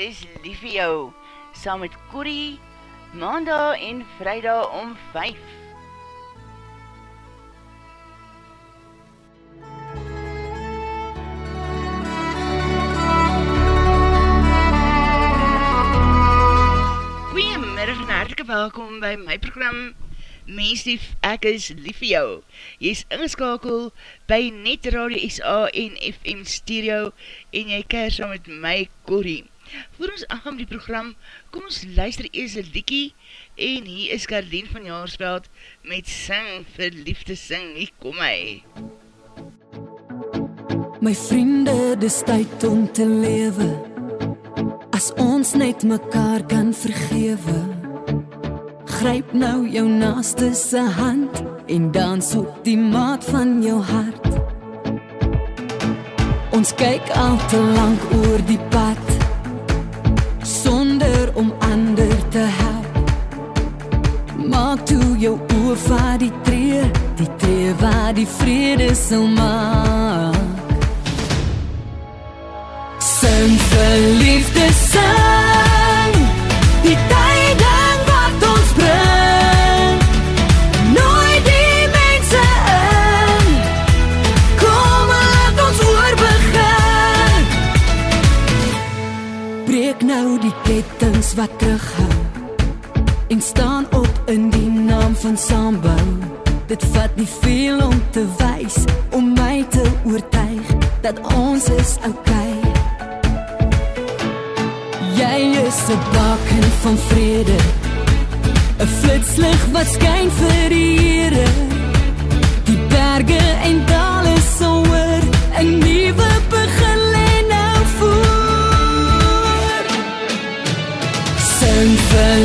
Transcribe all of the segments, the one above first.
Ek is lief vir jou, saam met Corrie, maandag en vrijdag om 5. Goeiemiddag en hartelike welkom by my program Mens lief, ek is lief vir jou. Jy is ingeskakel by Net Radio SA en FM Stereo en jy keir saam met my Corrie. Voor ons aangaan die program, kom ons luister eers een liekie en hier is Karleen van Jaarsveld met Sing vir Liefde Sing. Hier kom hy. My vriende, dis tyd om te lewe As ons net mekaar kan vergewe Gryp nou jou naaste se hand en dans op die maat van jou hart. Ons kyk al te lank oor die pad Maak toe jou oë vir die tree, die tree waar die vrede sal maak. Sing vir liefde sing. Die tyding wat ons bring. Nooi die mense in. Kom laat ons oor begin. Breek nou die kettinge wat terughou. En staan op in die naam van Sambou. Dit vat nie veel om te wys om my te oortuig dat ons is oukei. Jy is 'n baken van vrede. 'n Flitslig wat skyn vir die Here. Die berge en dale hoor 'n nuwe begin lê nou voor. Sing vir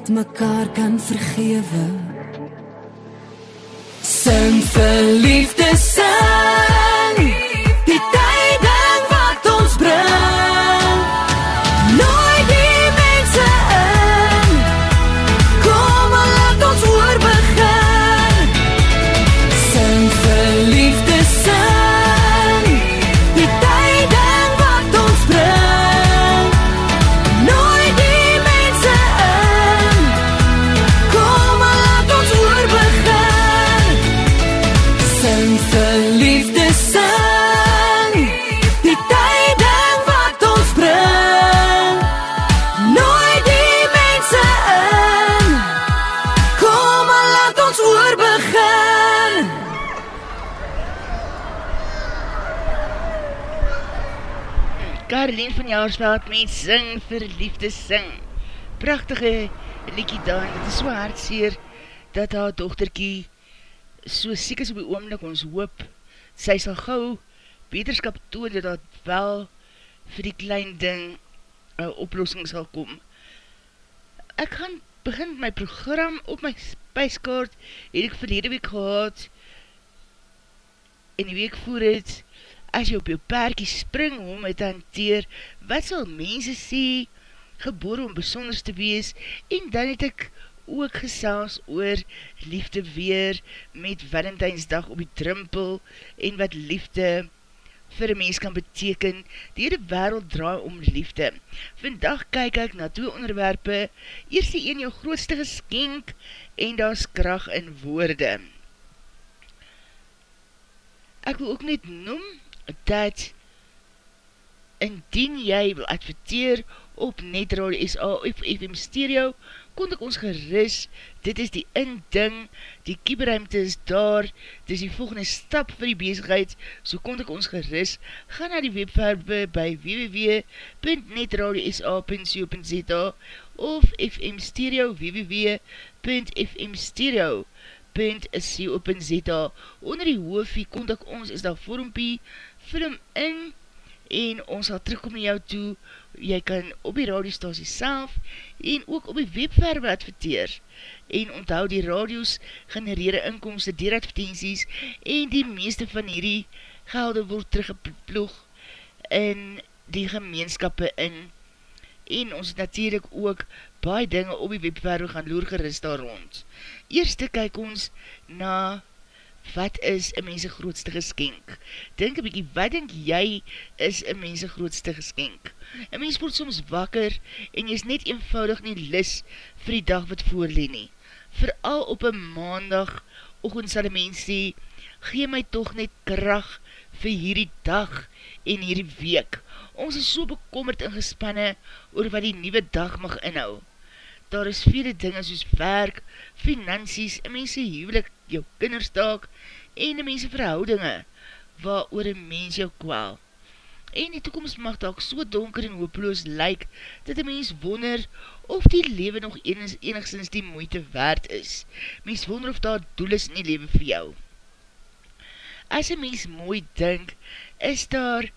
net mekaar kan vergewe. Sing vir liefde Karleen van Jaarsveld met Sing vir Liefde Sing. Prachtige liekie daar, en het is so hartseer dat haar dochterkie so siek is op die oomlik ons hoop, sy sal gauw beterskap toon dat dat wel vir die klein ding een oplossing sal kom. Ek gaan begin my program op my spijskaart, het ek verlede week gehad, en die week voor het, as jy op jou paarkie spring om het hanteer, wat sal mense sê, geboor om besonders te wees, en dan het ek ook gesels oor liefde weer met Valentijnsdag op die drempel, en wat liefde vir een mens kan beteken, die hele wereld draai om liefde. Vandag kyk ek na twee onderwerpe, eerst die een jou grootste geskenk, en daar is kracht in woorde. Ek wil ook net noem, dat indien jy wil adverteer op Netradio SA of FM Stereo, kon ek ons geris, dit is die inding, die kieberuimte is daar, dit is die volgende stap vir die bezigheid, so kon ek ons geris, ga na die webverbe by www.netradiosa.co.za of FM Stereo www.fmstereo.co.za Onder die hoofie kontak ons is daar vormpie film in en ons sal terugkom na jou toe. Jy kan op die radiostasie self en ook op die webverwe adverteer. En onthou die radios genereerde inkomste dier advertenties en die meeste van hierdie gelde word teruggeploeg in die gemeenskappe in. En ons natuurlijk ook baie dinge op die webwerwe gaan loer gerust daar rond. Eerste kyk ons na wat is een mense grootste geskenk? Denk een bykie, wat denk jy is een mense grootste geskenk? Een mens word soms wakker en jy is net eenvoudig nie lis vir die dag wat voorleen nie. Vooral op een maandag, ochend sal die mens sê, gee my toch net kracht vir hierdie dag en hierdie week. Ons is so bekommerd en gespanne oor wat die nieuwe dag mag inhou daar is vele dinge soos werk, finansies, en mense huwelik, jou kinderstaak, en die mense verhoudinge, waar oor een mens jou kwaal. En die toekomst mag dalk so donker en hopeloos lyk, dat die mens wonder of die leven nog enig, enigszins die moeite waard is. Mens wonder of daar doel is in die leven vir jou. As een mens mooi dink, is daar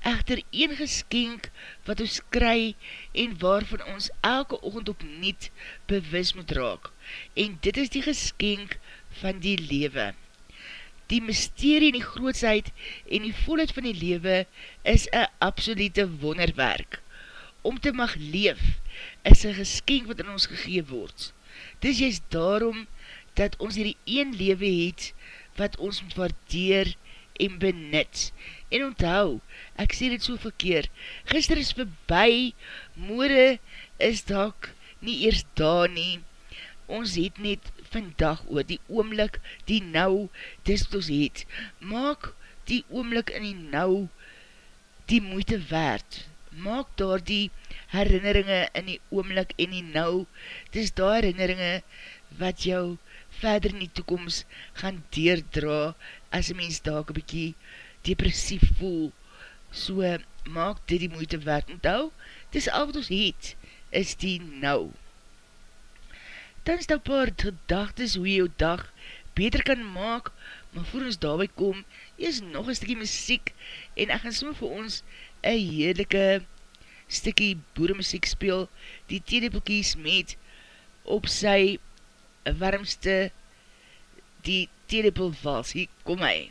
echter een geskenk wat ons kry en waarvan ons elke oogend op niet bewus moet raak. En dit is die geskenk van die lewe. Die mysterie en die grootsheid en die volheid van die lewe is een absolute wonderwerk. Om te mag leef is een geskenk wat in ons gegeef word. Dis juist daarom dat ons hierdie een lewe het wat ons moet waardeer en benut. En onthou, ek sê dit so verkeer, gister is verby, moore is dak nie eers daar nie. Ons het net vandag oor die oomlik, die nou, dis wat ons het. Maak die oomlik in die nou die moeite waard. Maak daar die herinneringe in die oomlik en die nou, dis daar herinneringe wat jou verder in die toekomst gaan deerdra as een mens daar een bykie depressief voel, so maak dit die moeite werd. Onthou, dis al wat ons het, is die nou. Is daar paar gedagtes hoe jy jou dag beter kan maak, maar voor ons daarby kom, is nog een stikkie muziek, en ek gaan soms vir ons een heerlijke stikkie boeremuziek speel, die telepelkies met op sy warmste die telepel vals. Hier kom hy.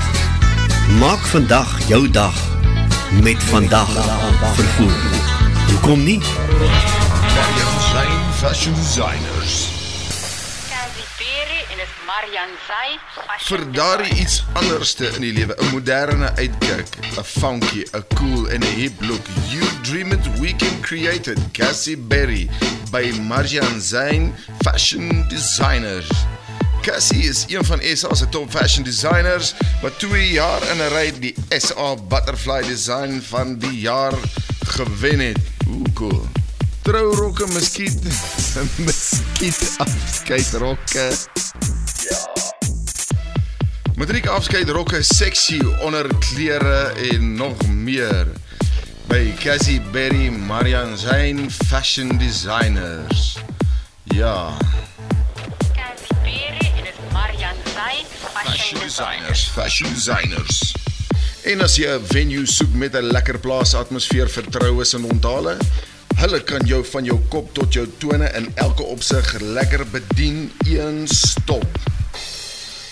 Maak vandag jou dag met vandag vervoer. Hoekom nie? Marian Zijn Fashion Designers. Vir daar iets anderste in die lewe, 'n moderne uitkyk, 'n funky, 'n cool en 'n hip look. You dream it, we can create it. Cassie Berry by Marjan Zain Fashion Designers. Cassie is een van SA se top fashion designers wat 2 jaar in 'n ry die SA Butterfly Design van die jaar gewen het. Hoe cool. Trourokke, muskiet, muskiet afskeidrokke. Matriek afskeidrokke, sexy onderklere en nog meer by Cassie Berry Marian Zain Fashion Designers. Ja, fashion designers, fashion designers. En as jy 'n venue soek met 'n lekker plaas atmosfeer, vertroues en onthale, hulle kan jou van jou kop tot jou tone in elke opsig lekker bedien een stop.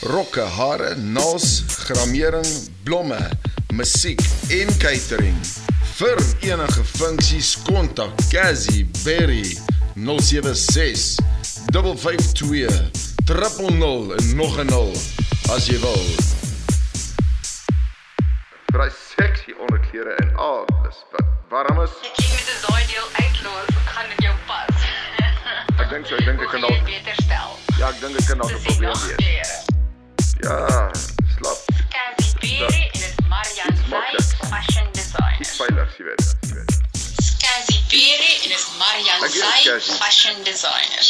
Rokke, hare, nails, gramering, blomme, musiek en catering. Vir enige funksies kontak Cassie Berry 076 552 000 en nog 'n 0 as jy wil. Vir hy sexy onderklere en alles wat warm is. Ek kyk met 'n daai deel uitlos, gaan dit jou pas. Ek dink so, ek dink ek kan Hoe gaan dalk jy dit beter stel. ja, ek dink ek kan dalk 'n Dis probleem nog wees. klere. Ja, slap. Cassie Berry en dit is Marian maklik. Zay Fashion Iets Designers. veilig, jy weet. Jy weet. Cassie Berry en dit is Marian Ek weet, Zay Cassie. Fashion Designers.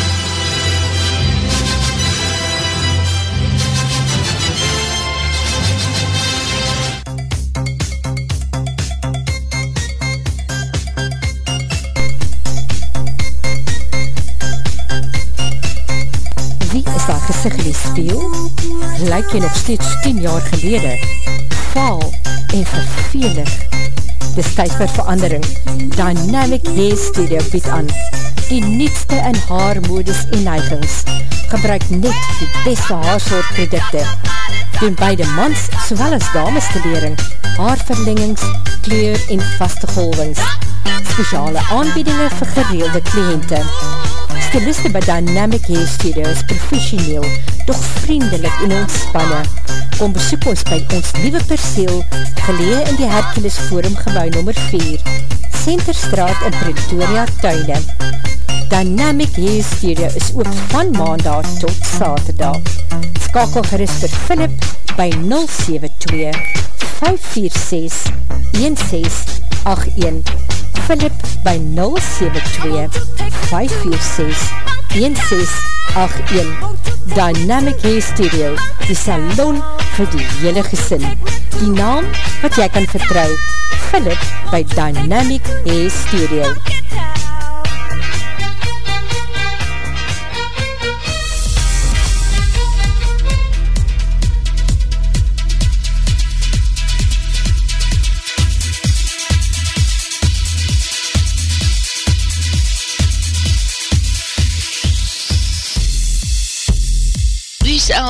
is daar gesig in die speel? Lyk jy nog steeds 10 jaar gelede? Vaal en vervelig. Dis tyd vir verandering. Dynamic Hair Studio bied aan. Die nietste in haarmodus en neigings. Gebruik net die beste haarsoortprodukte. Doen beide mans sowel as dames te lering. Haarverlengings, kleur en vaste golwings. Speciale aanbiedinge vir gereelde kliënte. Styliste by Dynamic Hair Studio is professioneel, doch vriendelik en ontspanne. Kom besoek ons by ons nieuwe perseel, gelee in die Hercules Forum gebouw nummer 4, Centerstraat in Pretoria, Tuine. Dynamic Hair Studio is ook van maandag tot saterdag. Skakel gerust vir Philip by 072 546 1681 Philip by 072 546 1681 Dynamic Hair Studio Die salon vir die hele gesin. Die naam wat jy kan vertrou Philip by Dynamic Hair Studio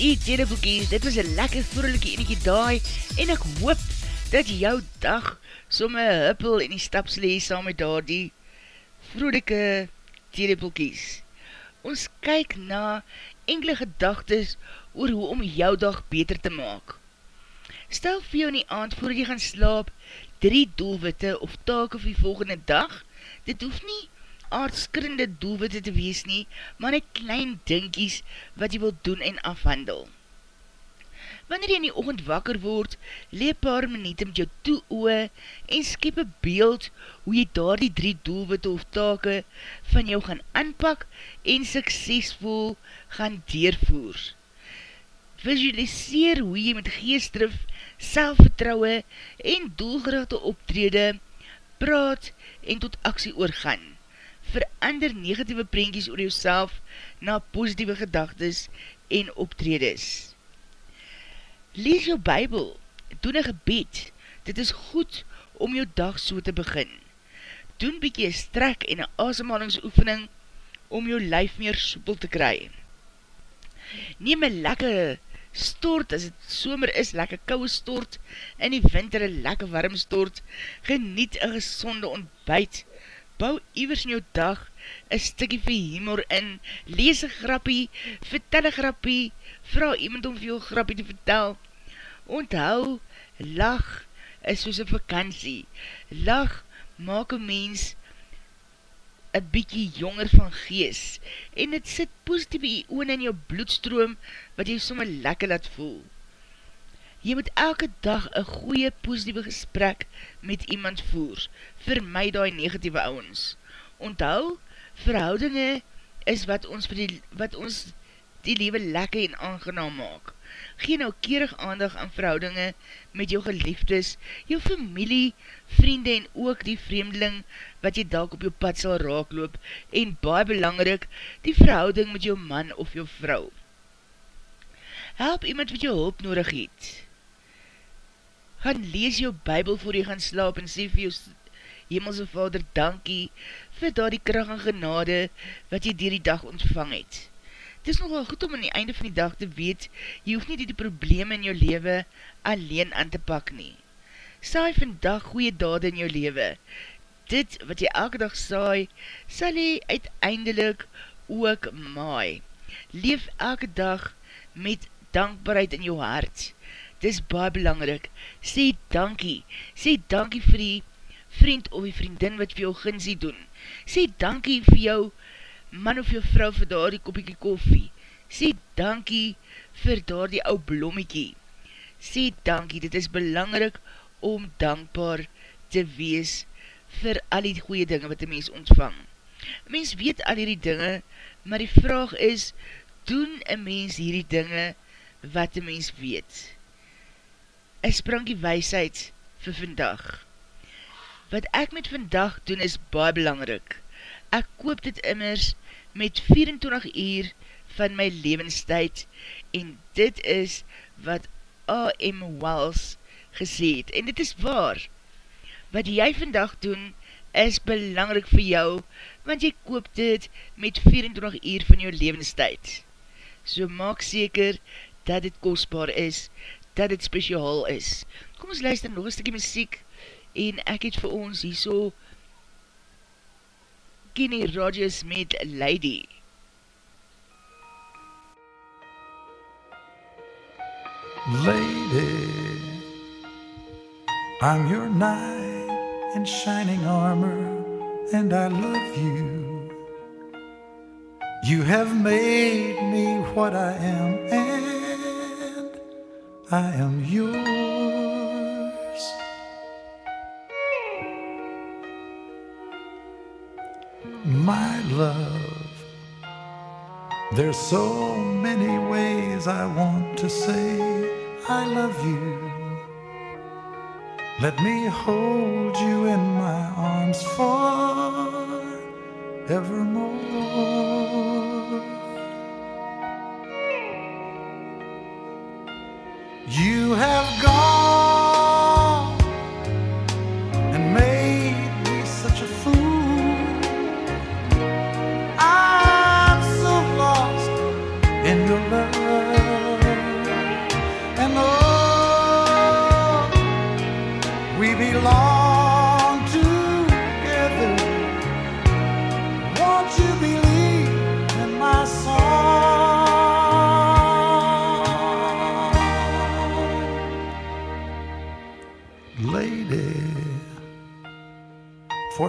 Die tweede boekie, dit was een lekker vroelike eniekie daai en ek hoop dat jou dag somme huppel en die stapslee saam met daar die vroelike tweede boekies. Ons kyk na enkele gedagtes oor hoe om jou dag beter te maak. Stel vir jou in die aand voordat jy gaan slaap drie doelwitte of taak of die volgende dag. Dit hoef nie aardskrinnende doelwitte te wees nie, maar net klein dinkies wat jy wil doen en afhandel. Wanneer jy in die oogend wakker word, leep paar minuut met jou toe oe en skep een beeld hoe jy daar die drie doelwitte of take van jou gaan aanpak en suksesvol gaan deurvoer. Visualiseer hoe jy met geestdrif, selfvertrouwe en doelgerichte optrede praat en tot aksie oorgaan verander negatieve prentjies oor jouself na positieve gedagtes en optredes. Lees jou bybel, doen een gebed, dit is goed om jou dag so te begin. Doen bykie een strek en een asemhalingsoefening om jou lijf meer soepel te kry. Neem een lekker stort, as het somer is, lekker kouwe stort, in die winter een lekker warm stort, geniet een gezonde ontbijt, bou iwers in jou dag een stikkie vir humor in, lees een grappie, vertel een grappie, vraag iemand om veel grappie te vertel, onthou, lach is soos een vakantie, lach maak een mens een bykie jonger van gees, en het sit positieve ioon in jou bloedstroom, wat jy somme lekker laat voel. Jy moet elke dag een goeie positieve gesprek met iemand voer. Vermy die negatieve ouwens. Onthou, verhoudinge is wat ons, die, wat ons die lewe lekker en aangenaam maak. Gee nou keerig aandag aan verhoudinge met jou geliefdes, jou familie, vriende en ook die vreemdeling wat jy dalk op jou pad sal raakloop en baie belangrik, die verhouding met jou man of jou vrou. Help iemand wat jou hulp nodig het gaan lees jou bybel voor jy gaan slaap en sê vir jou hemelse vader dankie vir daar die kracht en genade wat jy dier die dag ontvang het. Het is nogal goed om aan die einde van die dag te weet, jy hoef nie die, die probleme in jou leven alleen aan te pak nie. Saai vandag goeie dade in jou leven. Dit wat jy elke dag saai, sal jy uiteindelik ook maai. Leef elke dag met dankbaarheid in jou hart dis baie belangrik, sê dankie, sê dankie vir die vriend of die vriendin wat vir jou ginsie doen, sê dankie vir jou man of jou vrou vir daar die kopiekie koffie, sê dankie vir daar die ou blommiekie, sê dankie, dit is belangrik om dankbaar te wees vir al die goeie dinge wat die mens ontvang. Mens weet al die dinge, maar die vraag is, doen een mens hierdie dinge wat die mens weet? Een sprankie weisheid vir vandag. Wat ek met vandag doen is baie belangrik. Ek koop dit immers met 24 uur van my levenstijd en dit is wat A.M. Wells gesê het. En dit is waar. Wat jy vandag doen is belangrik vir jou, want jy koop dit met 24 uur van jou levenstijd. So maak seker dat dit kostbaar is, dat dit speciaal is. Kom ons luister nog een stukje muziek en ek het vir ons hier so Kenny Rogers met Lady. Lady I'm your knight in shining armor, and I love you. You have made me what I am, and I am yours. My love, there's so many ways I want to say I love you. Let me hold you in my arms forevermore. You have gone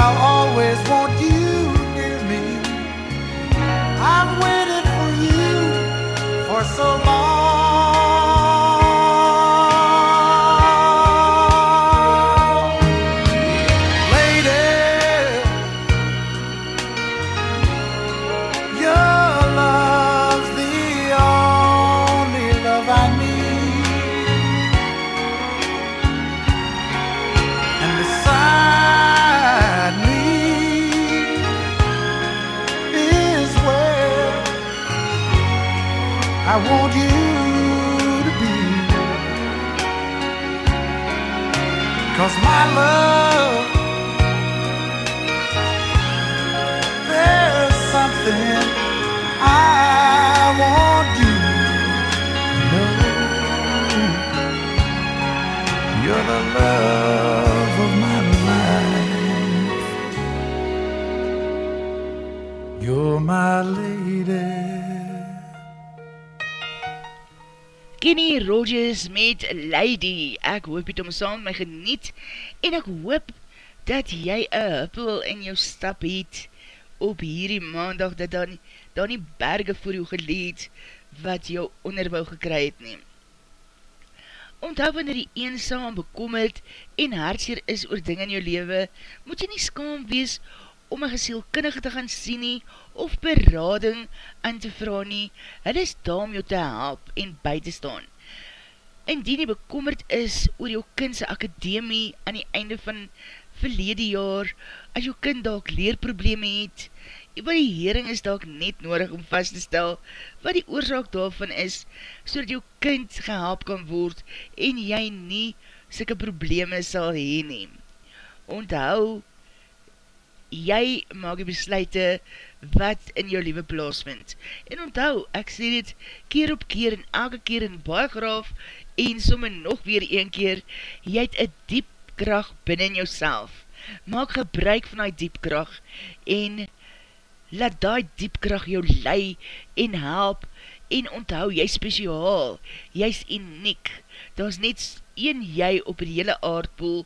I'll always want you near me. I've waited for you for so long. Kenny Rogers met Lady. Ek hoop het om saam my geniet en ek hoop dat jy een huppel in jou stap het op hierdie maandag dat dan, dan die berge voor jou geleed wat jou onderbouw gekry het neem. Onthou wanneer die eensaam bekommerd en hartseer is oor ding in jou lewe, moet jy nie skaam wees om een gesielkinnige te gaan sien nie, of berading aan te vraag nie, hulle is daar om jou te help en by te staan. Indien jy bekommerd is oor jou kindse akademie aan die einde van verlede jaar, as jou kind dalk leerprobleme het, evaluering is dalk net nodig om vast te stel wat die oorzaak daarvan is, so dat jou kind gehelp kan word en jy nie syke probleme sal heen neem. Onthou, jy maak die besluite wat in jou liewe plaas vind. En onthou, ek sê dit keer op keer en elke keer in baie graaf en somme nog weer een keer, jy het een diep kracht binnen jouself. Maak gebruik van die diep kracht en laat die diep kracht jou lei en help en onthou, jy speciaal, jy is uniek, daar is net een jy op die hele aardpoel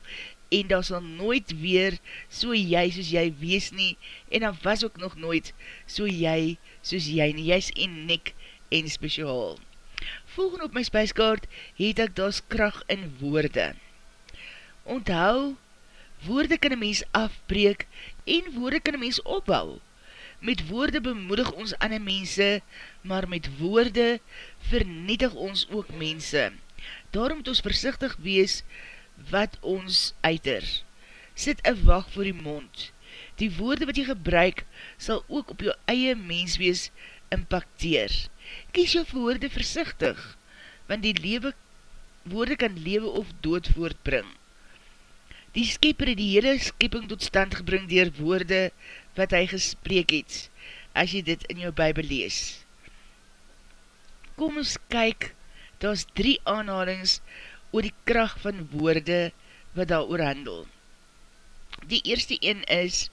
en daar sal nooit weer so jy soos jy wees nie, en daar was ook nog nooit so jy soos jy nie, jy is uniek en speciaal. Volgende op my spijskaart het ek daas kracht in woorde. Onthou, woorde kan een mens afbreek en woorde kan een mens opbouw. Met woorde bemoedig ons ander mense, maar met woorde vernietig ons ook mense. Daarom moet ons versichtig wees wat ons uiter. Sit een wacht voor die mond. Die woorde wat jy gebruik, sal ook op jou eie mens wees impacteer. Kies jou woorde versichtig, want die lewe, woorde kan lewe of dood voortbring. Die skepper het die hele skepping tot stand gebring dier woorde wat hy gespreek het, as jy dit in jou bybel lees. Kom ons kyk, daar is drie aanhalings oor die kracht van woorde wat daar oor handel. Die eerste een is,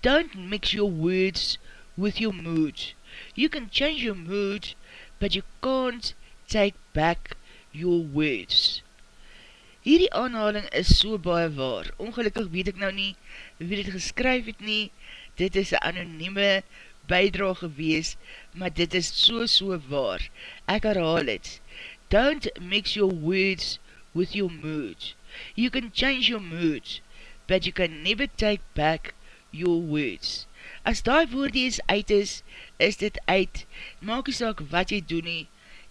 don't mix your words with your mood. You can change your mood, but you can't take back your words. Hierdie aanhaling is so baie waar. Ongelukkig weet ek nou nie wie dit geskryf het nie. Dit is een anonieme bijdra gewees, maar dit is so so waar. Ek herhaal het. Don't mix your words with your mood. You can change your mood, but you can never take back your words. As die woorde is uit is, is dit uit. Maak jy saak wat jy doen nie,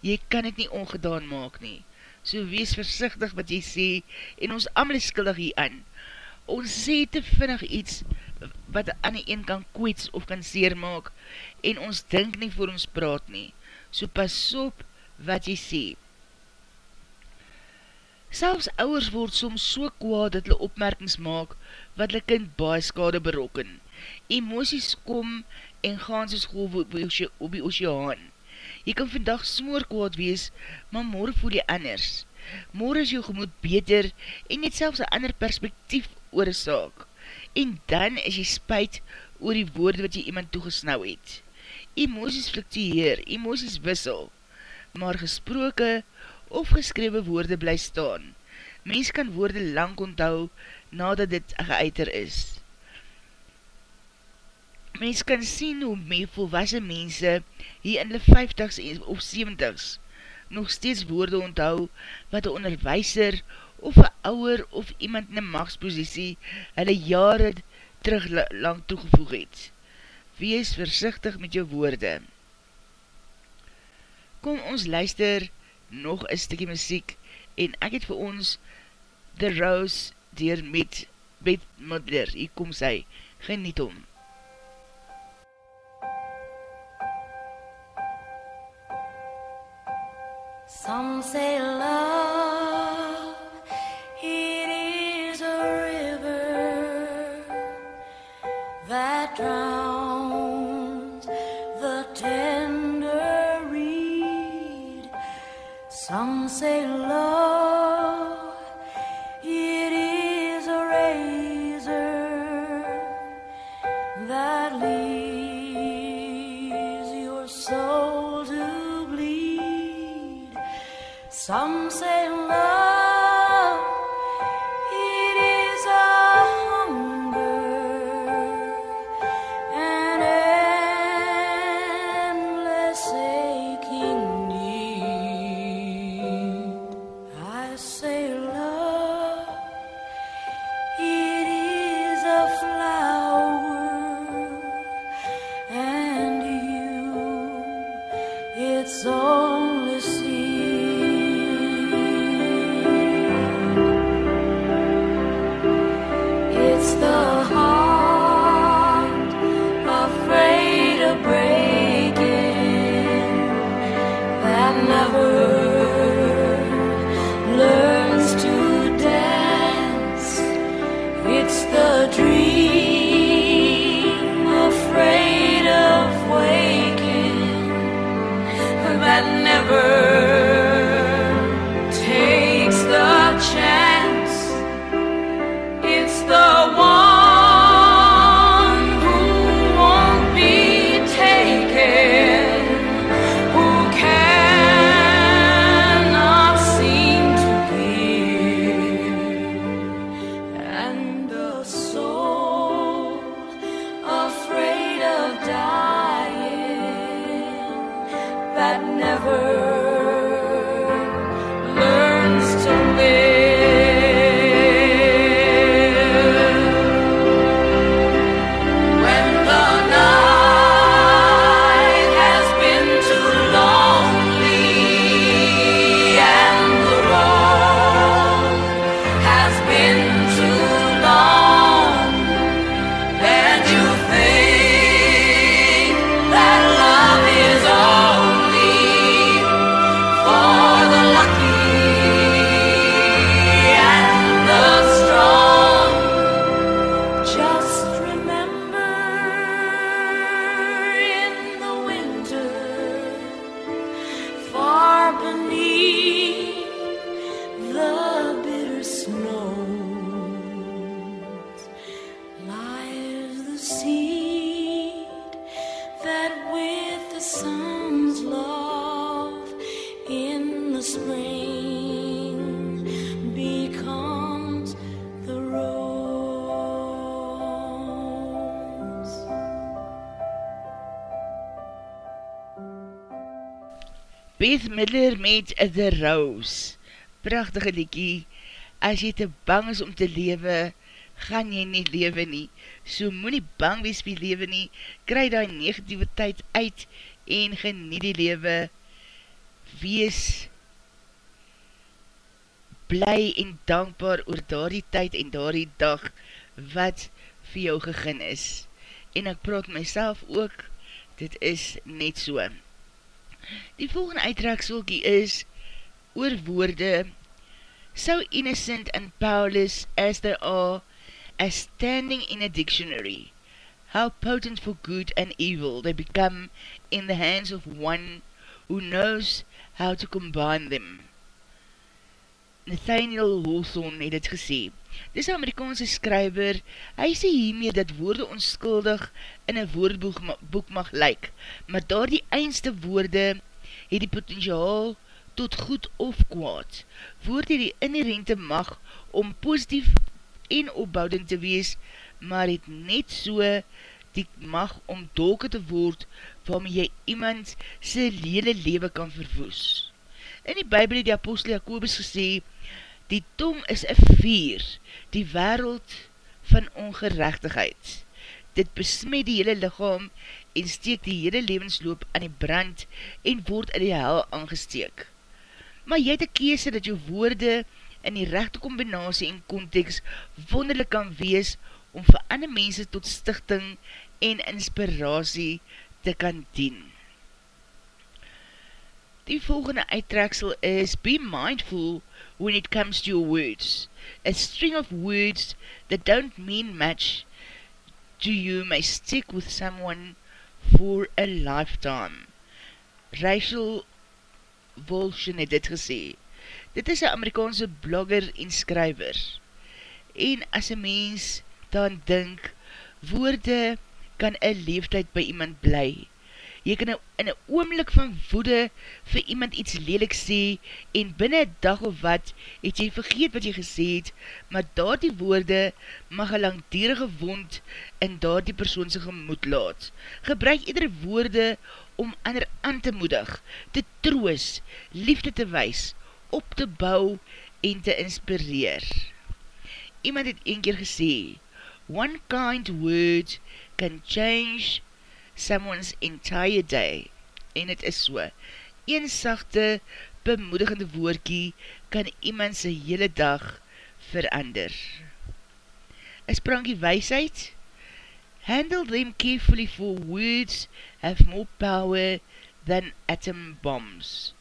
jy kan het nie ongedaan maak nie. So wees versichtig wat jy sê, en ons amal is skuldig hier aan. Ons sê te vinnig iets, wat aan die een kan kwets of kan seer maak, en ons dink nie voor ons praat nie. So pas op wat jy sê. Selfs ouwers word soms so kwaad dat hulle opmerkings maak, wat hulle kind baie skade berokken. Emoties kom en gaan soos golf op die oceaan. Jy kan vandag smoor kwaad wees, maar morgen voel jy anders. Morgen is jou gemoed beter en net selfs een ander perspektief oor een saak. En dan is jy spuit oor die woorde wat jy iemand toegesnauw het. Emoties fluctueer, emoties wissel, maar gesproke of geskrewe woorde bly staan. Mens kan woorde lang onthou nadat dit geuiter is mens kan sien hoe my volwassen mense hier in die 50s of 70s nog steeds woorde onthou wat een onderwijser of een ouwer of iemand in een machtspositie hulle jare terug lang toegevoeg het. Wees versichtig met jou woorde. Kom ons luister nog een stikkie muziek. En ek het vir ons The Rose dier met Beth Mudler, hier kom sy, geniet om. Some say love, say Beth Miller met The Rose. Prachtige liekie. As jy te bang is om te lewe, gaan jy nie lewe nie. So moet nie bang wees vir lewe nie. Kry die negativiteit uit en geniet die lewe. Wees bly en dankbaar oor daardie tyd en daardie dag wat vir jou gegin is. En ek praat myself ook, dit is net so. Die volgende uitrekselkie is oor woorde. So innocent and powerless as they are as standing in a dictionary. How potent for good and evil. They become in the hands of one who knows how to combine them. Nathaniel Hawthorne het het gesê Dis Amerikaanse skryver, hy sê hiermee dat woorde onskuldig in een woordboek mag lyk, maar daar die eindste woorde het die potentiaal tot goed of kwaad. Woord het die inherente mag om positief en opboudend te wees, maar het net so die mag om dolke te word waarmee jy iemand sy lele lewe kan verwoes. In die Bijbel het die apostel Jacobus gesê, die tong is een vier, die wereld van ongerechtigheid. Dit besmet die hele lichaam en steek die hele levensloop aan die brand en word in die hel aangesteek. Maar jy het een kese dat jou woorde in die rechte combinatie en context wonderlik kan wees om vir ander mense tot stichting en inspiratie te kan dien. Die volgende uittreksel is Be mindful when it comes to your words. A string of words that don't mean much to you may stick with someone for a lifetime. Rachel Wolshin het dit gesê. Dit is een Amerikaanse blogger en skryver. En as een mens dan dink, woorde kan een leeftijd by iemand bly. Jy kan in een oomlik van woede vir iemand iets lelik sê en binnen een dag of wat het jy vergeet wat jy gesê het, maar daar die woorde mag een langdierige wond in daar die persoonse gemoed laat. Gebruik iedere woorde om ander aan te moedig, te troos, liefde te wees, op te bou en te inspireer. Iemand het een keer gesê, One kind word can change someone's entire day. En het is so, een sachte, bemoedigende woordkie kan iemand sy hele dag verander. Een sprankie weisheid, Handle them carefully for words have more power than atom bombs.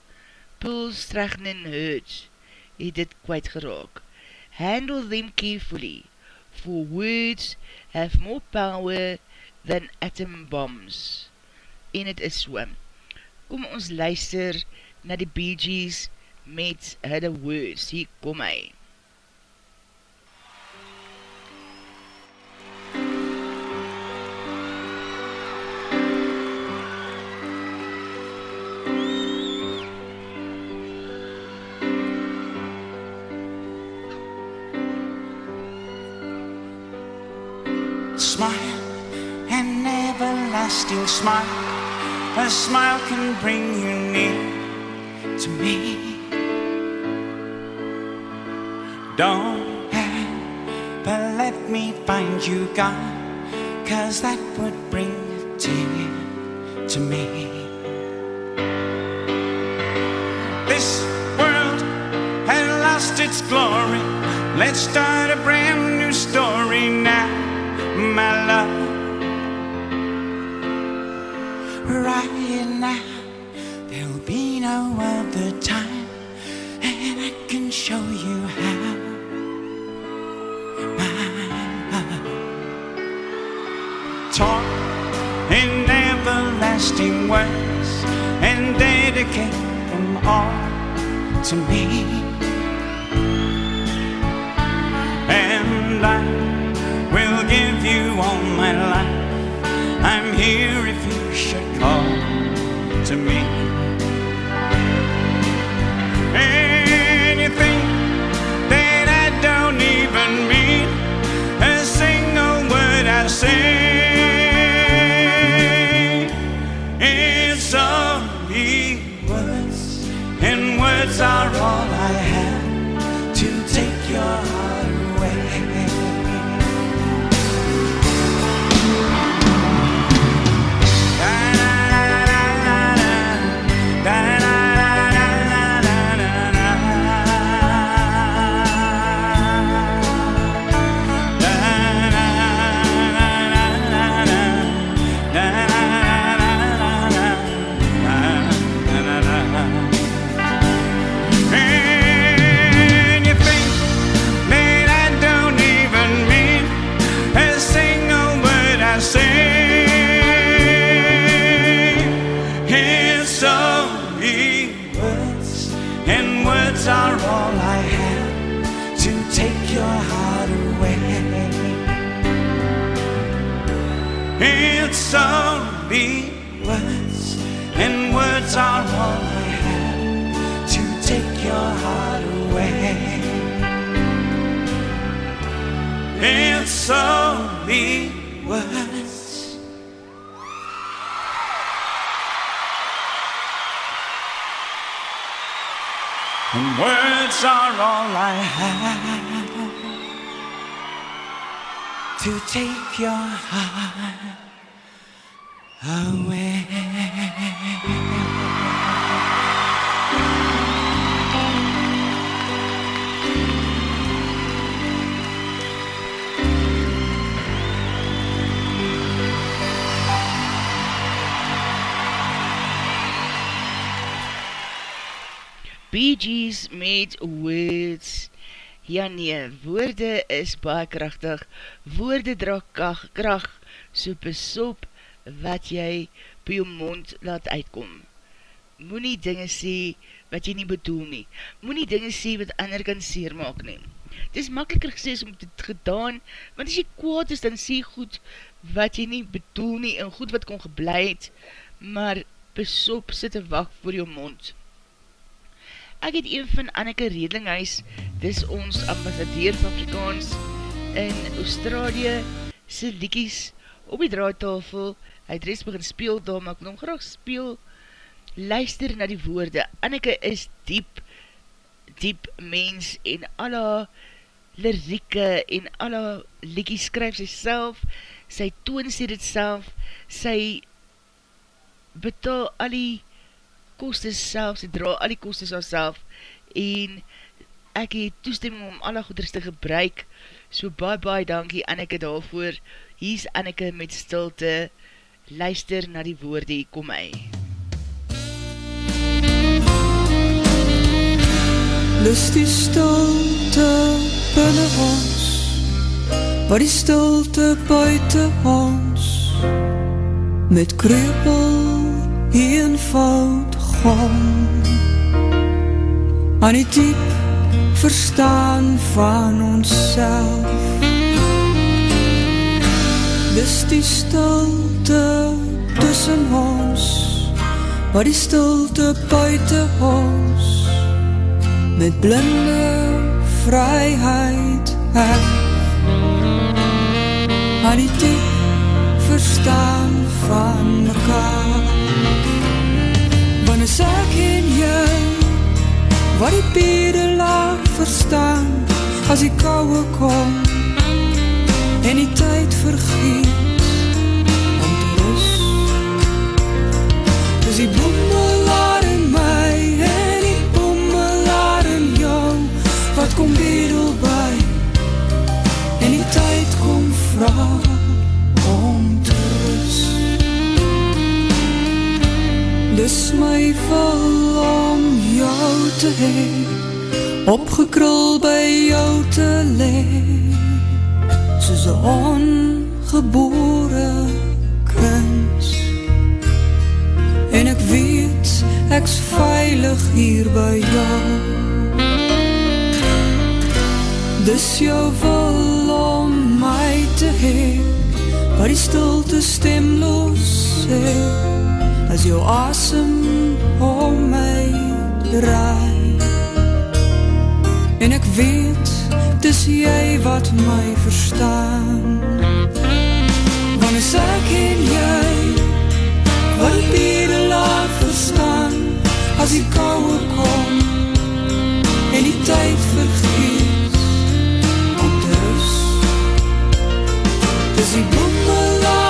Paul Strachnen hurt, het dit kwijt geraak. Handle them carefully, for words have more power than atom bombs. En het is so. Kom ons luister na die Bee Gees met hulle words. Hier kom hy. Smile. A smile can bring you near to me. Don't ever let me find you gone, cause that would bring a tear to me. This world has lost its glory. Let's start a brand new story now my love right now. There'll be no other time and I can show you how. Talk in everlasting words and dedicate them all to me to me. Anything that I don't even mean, a single word I say. It's only words, and words are all I have to take your heart away. It's only words. And words are all I have to take your heart away. Bee Gees met words. Ja nee, woorde is baie krachtig. Woorde dra kracht, so besop wat jy by jou mond laat uitkom. Moe nie dinge sê wat jy nie bedoel nie. Moe nie dinge sê wat ander kan seer maak nie. Het is makkeliker gesê om dit gedaan, want as jy kwaad is, dan sê goed wat jy nie bedoel nie en goed wat kon gebleid, maar besop sit te wacht voor jou mond. Ek het een van Anneke Redlinghuis, dis ons ambassadeur van Afrikaans in Australië, sy liekies op die draaitafel, hy het res begin speel daar, maar ek wil hom graag speel, luister na die woorde, Anneke is diep, diep mens en alla lirieke en alla liekies skryf sy self, sy toon sê dit self, sy betaal al die kostes self, sy dra al die kostes al self, en ek het toestemming om alle goeders te gebruik, so bye bye dankie Anneke daarvoor, hier is Anneke met stilte, luister na die woorde, kom my. Lus die stilte binnen ons, wat die stilte buiten ons, met krepel eenvoud gaan. Aan die diep verstaan van ons self dis die stilte tussen ons wat die stilte buiten ons. Met blinde vryheid hef aan die diep verstaan van mekaar ek en jy Wat die bedelaar verstaan As die kouwe kom En die tyd vergeet Om te rus Dis die boemelaar in my En die boemelaar in jou Wat kom bedel by En die tyd kom vraag Dis my vol om jou te hee Opgekrul by jou te lee Soos een ongebore kind En ek weet ek's veilig hier by jou. Dis jou vol om my te hee Waar die stilte stemloos hee as jou asem om my draai. En ek weet dis jy wat my verstaan. Want is ek en jy wat biede laat verstaan as die kouwe kom en die tyd vergeet om te rus. Dis die boemelaar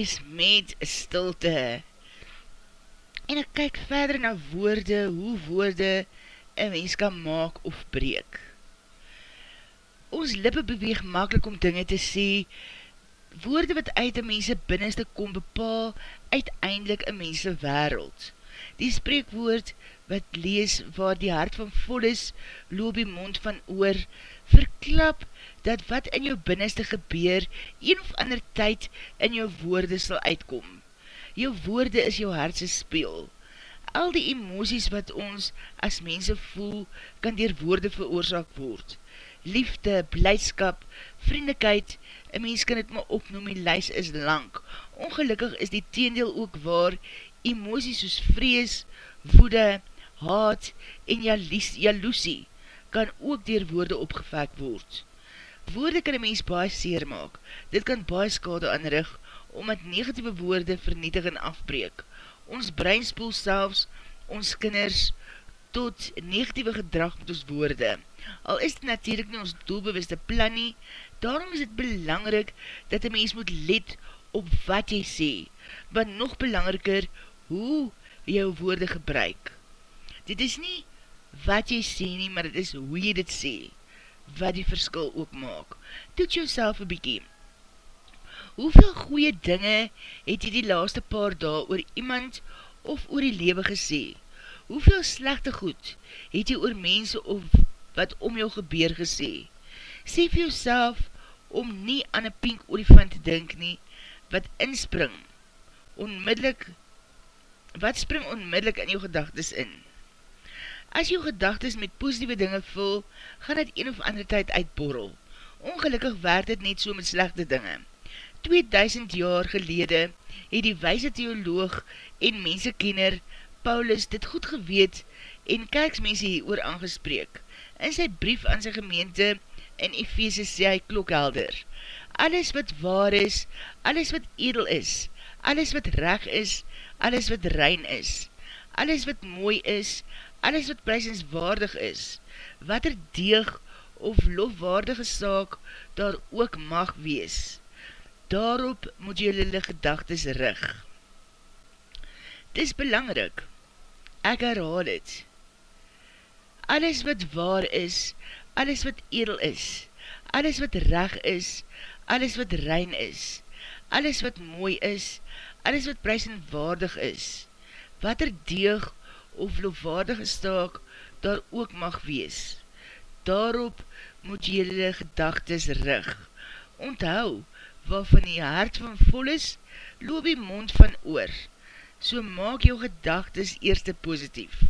redinghuis met stilte. En ek kyk verder na woorde, hoe woorde een mens kan maak of breek. Ons lippe beweeg makkelijk om dinge te sê, woorde wat uit een mense binnenste kom bepaal, uiteindelik een mense wereld. Die spreekwoord wat lees waar die hart van vol is, loop die mond van oor, verklap dat wat in jou binnenste gebeur, een of ander tyd in jou woorde sal uitkom. Jou woorde is jou hartse speel. Al die emoties wat ons as mense voel, kan dier woorde veroorzaak word. Liefde, blijdskap, vriendelijkheid, een mens kan het maar opnoem, die lys is lang. Ongelukkig is die teendeel ook waar, emoties soos vrees, woede, haat en jaloesie kan ook dier woorde opgevek word. Woorde kan een mens baie seer maak. Dit kan baie skade aanrig, omdat negatieve woorde vernietig en afbreek. Ons brein spoel selfs ons kinders tot negatieve gedrag met ons woorde. Al is dit natuurlijk nie ons doelbewuste plan nie, daarom is het belangrik dat een mens moet let op wat jy sê, maar nog belangriker, hoe jou woorde gebruik. Dit is nie wat jy sê nie, maar dit is hoe jy dit sê, wat die verskil ook maak. Toet jou self een bykie. Hoeveel goeie dinge het jy die laaste paar dae oor iemand of oor die lewe gesê? Hoeveel slechte goed het jy oor mense of wat om jou gebeur gesê? Sê vir jouself om nie aan een pink olifant te dink nie, wat inspring, onmiddellik, wat spring onmiddellik in jou gedagtes in? As jou gedagtes met positieve dinge vul, gaan het een of ander tyd uitborrel. Ongelukkig werd het net so met slechte dinge. 2000 jaar gelede het die wijze theoloog en mensekenner Paulus dit goed geweet en kerksmense hier oor aangespreek. In sy brief aan sy gemeente in Ephese sê hy klokhelder. Alles wat waar is, alles wat edel is, alles wat reg is, alles wat rein is, alles wat mooi is, alles wat prijsenswaardig is, wat er deeg of lofwaardige saak daar ook mag wees. Daarop moet jylle gedagtes rig. Dis belangrik, ek herhaal het. Alles wat waar is, alles wat edel is, alles wat reg is, alles wat rein is, alles wat mooi is, alles wat prijsenswaardig is, wat er deeg of loofwaardige staak daar ook mag wees. Daarop moet jylle gedagtes rig. Onthou, waarvan die hart van vol is, loop die mond van oor. So maak jou gedagtes eerste positief.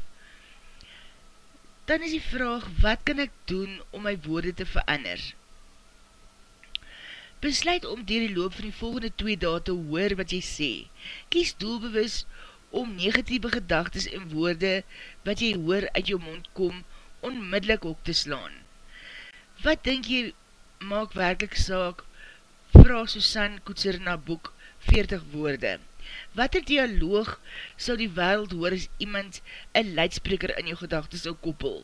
Dan is die vraag, wat kan ek doen om my woorde te verander? Besluit om dier die loop van die volgende twee daad te hoor wat jy sê. Kies doelbewus om negatieve gedagtes en woorde wat jy hoor uit jou mond kom, onmiddellik ook te slaan. Wat denk jy maak werkelijk saak, vraag Susan Koetser na boek 40 woorde. Wat er dialoog sal die wereld hoor as iemand een leidspreker in jou gedagtes sal koppel?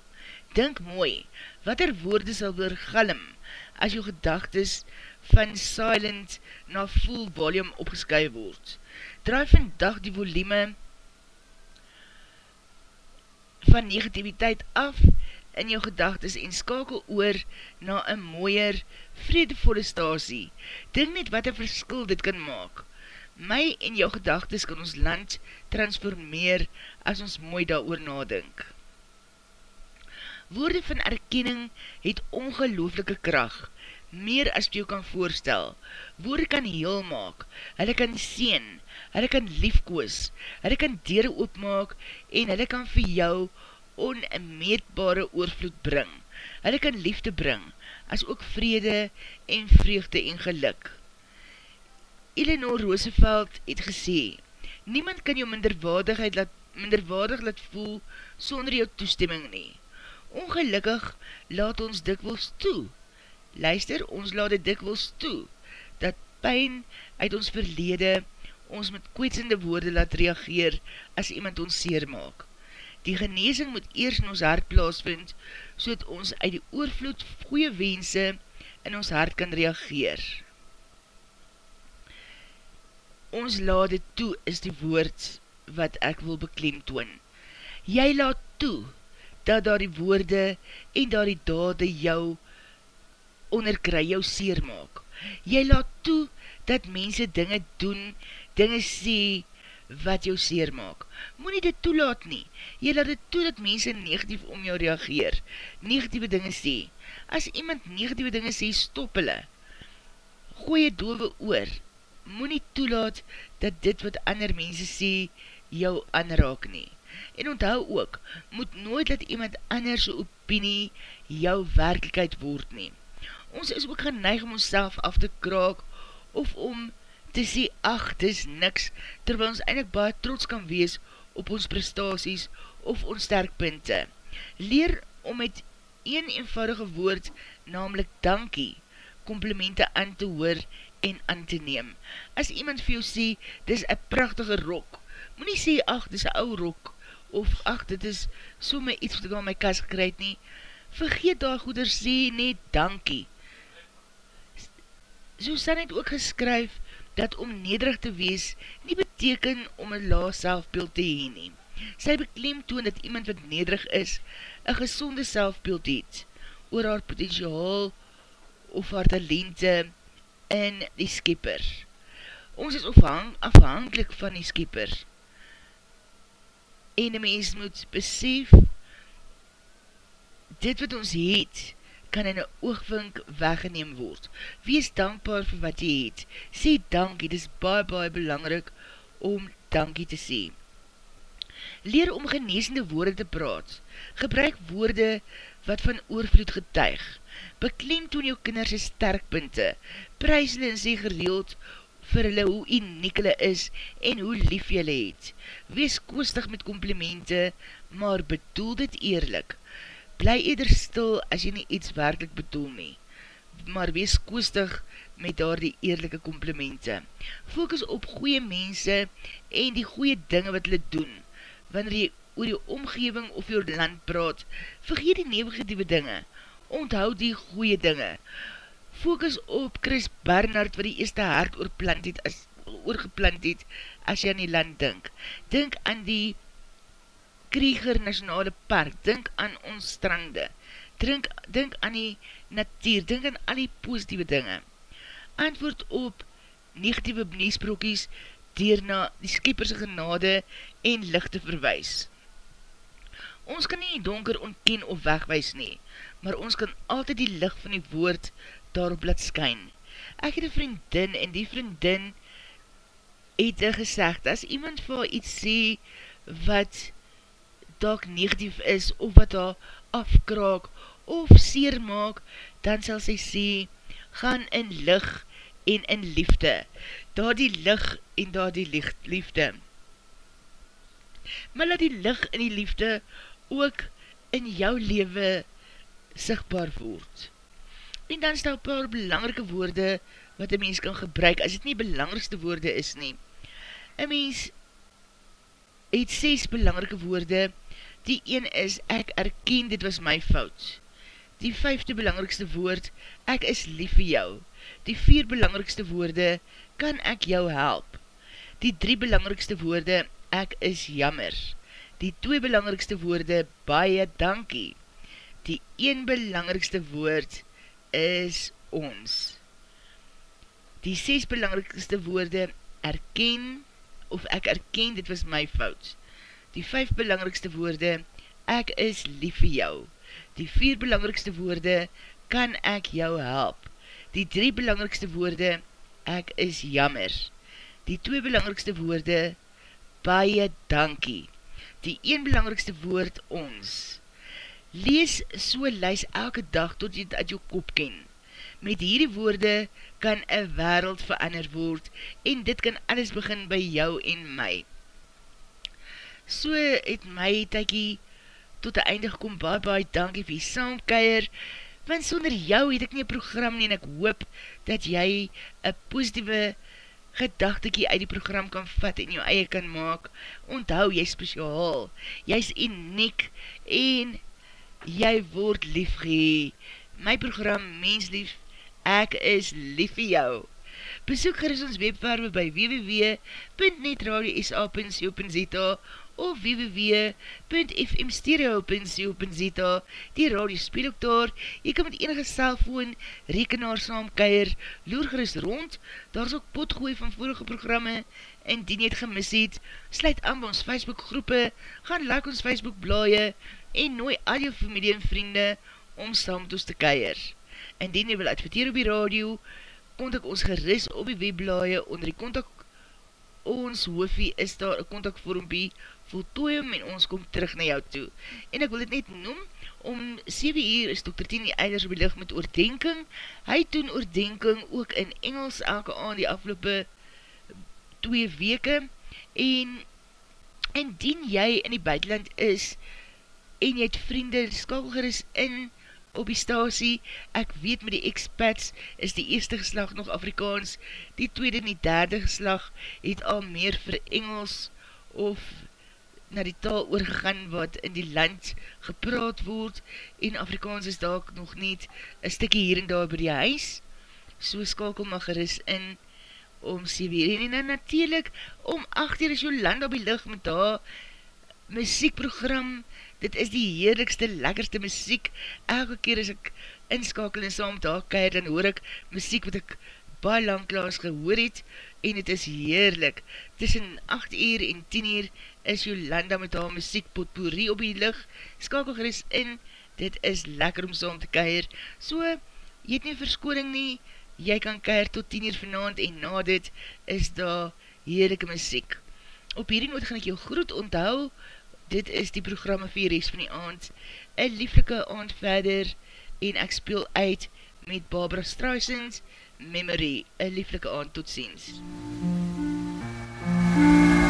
Denk mooi, wat er woorde sal weer galm as jou gedagtes van silent na full volume opgesky word? Draai vandag die volume van negativiteit af in jou gedagtes en skakel oor na een mooier, vredevolle stasie. Dink net wat een verskil dit kan maak. My en jou gedagtes kan ons land transformeer as ons mooi daar oor nadink. Woorde van erkenning het ongelooflike kracht meer as jy kan voorstel. Woorde kan heel maak, hulle kan sien, hulle kan liefkoos, hulle kan dere oopmaak en hulle kan vir jou onmeetbare oorvloed bring. Hulle kan liefde bring, as ook vrede en vreugde en geluk. Eleanor Roosevelt het gesê, niemand kan jou minderwaardigheid laat, minderwaardig laat voel sonder jou toestemming nie. Ongelukkig laat ons dikwels toe, Luister, ons laat dit dikwels toe, dat pijn uit ons verlede ons met kwetsende woorde laat reageer as iemand ons seer maak. Die geneesing moet eers in ons hart plaasvind, so dat ons uit die oorvloed goeie wense in ons hart kan reageer. Ons laat dit toe is die woord wat ek wil beklemtoon. Jy laat toe dat daar die woorde en daar die dade jou onderkry, jou seer maak. Jy laat toe dat mense dinge doen, dinge sê wat jou seer maak. Moe nie dit toelaat nie. Jy laat dit toe dat mense negatief om jou reageer, negatieve dinge sê. As iemand negatieve dinge sê, stop hulle. Gooi jy dove oor. Moe nie toelaat dat dit wat ander mense sê, jou aanraak nie. En onthou ook, moet nooit dat iemand anders opinie jou werkelijkheid word nie. Ons is ook geneig om ons af te kraak of om te sê, ach, dis niks, terwyl ons eindelijk baie trots kan wees op ons prestaties of ons sterkpunte. Leer om met een eenvoudige woord, namelijk dankie, komplimente aan te hoor en aan te neem. As iemand vir jou sê, dis een prachtige rok, moet nie sê, ach, dis een ou rok, of ach, dit is so my iets wat ek aan my kas gekryd nie, vergeet daar goeder sê, nee, dankie. So sal het ook geskryf, dat om nederig te wees, nie beteken om een laas selfbeeld te heen nie. Sy bekleem toon dat iemand wat nederig is, een gezonde selfbeeld het, oor haar potentiaal of haar talente in die skipper. Ons is afhang, afhankelijk van die skipper. En die mens moet besef, dit wat ons het, kan in een oogwink weggeneem word. Wees dankbaar vir wat jy het. Sê dankie, dit is baie, baie belangrik om dankie te sê. Leer om geneesende woorde te praat. Gebruik woorde wat van oorvloed getuig. Beklem toon jou kinders sterkpunte. Prijs hulle en sê gereeld vir hulle hoe uniek hulle is en hoe lief julle het. Wees koostig met komplimente, maar bedoel dit eerlik. Bly eder stil as jy nie iets werkelijk bedoel nie, maar wees koostig met daar die eerlijke komplimente. Focus op goeie mense en die goeie dinge wat hulle doen. Wanneer jy oor die omgeving of jou land praat, vergeet die negatieve dinge, onthou die goeie dinge. Focus op Chris Bernard wat die eerste hart oorplant het, as, oorgeplant het as jy aan die land dink. Dink aan die Krieger Nationale Park, dink aan ons strande, Drink, dink aan die natuur, dink aan al die positieve dinge. Antwoord op negatieve beniesbrokies dier na die skieperse genade en lichte verwijs. Ons kan nie donker ontken of wegwijs nie, maar ons kan altyd die licht van die woord daarop laat skyn. Ek het een vriendin en die vriendin het gezegd, as iemand vir iets sê wat dalk negatief is, of wat haar afkraak, of seer maak, dan sal sy sê, gaan in lig en in liefde, daar die lig en daar die liefde. Maar laat die lig en die liefde ook in jou lewe sigtbaar word. En dan stel paar belangrike woorde wat een mens kan gebruik, as het nie belangrikste woorde is nie. Een mens het ses belangrike woorde, Die een is, ek erken dit was my fout. Die vijfde belangrikste woord, ek is lief vir jou. Die vier belangrikste woorde, kan ek jou help. Die drie belangrikste woorde, ek is jammer. Die twee belangrikste woorde, baie dankie. Die een belangrikste woord is ons. Die ses belangrikste woorde, erken, of ek erken dit was my fout die vijf belangrikste woorde, ek is lief vir jou. Die vier belangrikste woorde, kan ek jou help. Die drie belangrikste woorde, ek is jammer. Die twee belangrikste woorde, baie dankie. Die een belangrikste woord, ons. Lees so lys elke dag tot jy het uit jou kop ken. Met hierdie woorde kan een wereld verander word en dit kan alles begin by jou en my. So het my tykie tot die einde gekom, baie baie dankie vir die saamkeier, want sonder jou het ek nie program nie en ek hoop dat jy een positieve gedachtekie uit die program kan vat en jou eie kan maak. Onthou, jy speciaal, jy is uniek en jy word lief gee. My program, Mens Lief, ek is lief vir jou. Besoek gerust ons webwerwe by www.netradio.sa.co.za of www.fmstereo.co.za Die radio speel ook daar, jy kan met enige cellfoon, rekenaar saam keier, loer gerust rond, daar is ook potgooi van vorige programme, en die nie het gemis het, sluit aan by ons Facebook groepe, gaan like ons Facebook blaie, en nooi al jou familie en vriende om saam met ons te keier. En die nie wil adverteer op die radio, kontak ons geris op die webblaie, onder die kontak ons hoofie is daar een kontakvormpie voltooi om en ons kom terug na jou toe. En ek wil dit net noem, om 7 uur is Dr. Tini Eilers op die licht met oordenking. Hy doen oordenking ook in Engels elke aan die afloppe 2 weke. En indien jy in die buitenland is en jy het vriende, skakel is in op die stasie, ek weet met die expats is die eerste geslag nog Afrikaans, die tweede en die derde geslag het al meer vir Engels of na die taal oorgegaan wat in die land gepraat word. En Afrikaans is daar nog niet een stikkie hier en daar by die huis. So skakel maar geris in om 7 uur en dan natuurlijk om 8 uur is Jolanda op die licht met haar muziekprogram dit is die heerlikste, lekkerste muziek. Elke keer as ek inskakel en saam met haar keir dan hoor ek muziek wat ek baie lang klaas gehoor het en het is heerlik. Tussen 8 uur en 10 uur is Jolanda met haar muziek potpourri op die licht, skakel geris in, dit is lekker om saam te keir, so, jy het nie verskoring nie, jy kan keir tot 10 uur vanavond en na dit is daar heerlijke muziek. Op hierdie noot gaan ek jou groet onthou, dit is die programme vir die van die aand, een lieflike aand verder, en ek speel uit met Barbara Streisand, Memory, een lieflike aand, tot ziens. her